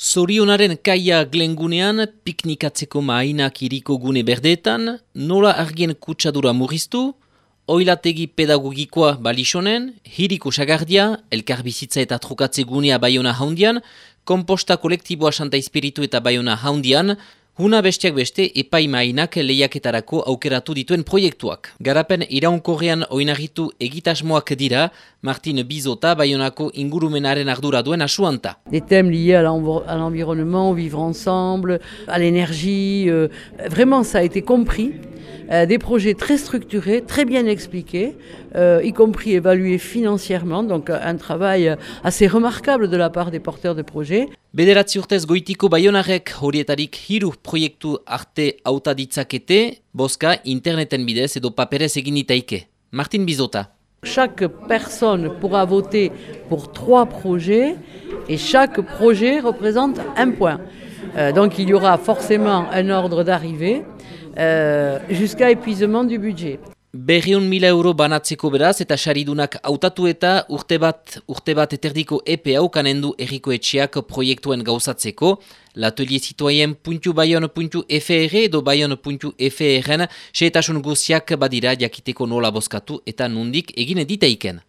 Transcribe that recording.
Zorionaren kaia glengunean, piknikatzeko mainak iriko gune berdeetan, nola argien kutsadura murriztu, oilategi pedagogikoa balixonen, hiriko sagardia, elkarbizitza eta trukatze gunea baiona haundian, komposta kolektiboa santa espiritu eta baiona haundian, Huna bestiak beste epaimainak lehiaketarako aukeratu dituen proiektuak. Garapen iraunkorrean oinagitu egitasmoak dira, Martin Bizota baionako ingurumenaren ardura duen asuanta. Des thèmes liés à l'environnement, vivre ensemble, à l'énergie, euh, vraiment ça a été compris. Euh, des projets très structurés, très bien expliqués, euh, y compris évalués financièrement, donc un travail assez remarquable de la part des porteurs de projets. Bederatzi urtez goitiko baionarek horietarik hiru proiektu arte auta ditzakete, boska interneten bidez edo paperez egin itaike. Martin Bizota. Chaque personne pourra voter pour trois projets et chaque projet représente un point. Euh, donc il y aura forcément un ordre d'arrivée. Euh, jusqu'à épuisement du budget. Berriun mila euro banatzeko beraz eta saridunak hautatu eta urte bat, urte bat eterdiko epe haukanen du erriko etxeak proiektuen gauzatzeko. L'atelier citoyen puntu bayon puntu FR edo bayon puntu FRN guziak badira jakiteko nola boskatu eta nundik egine diteiken.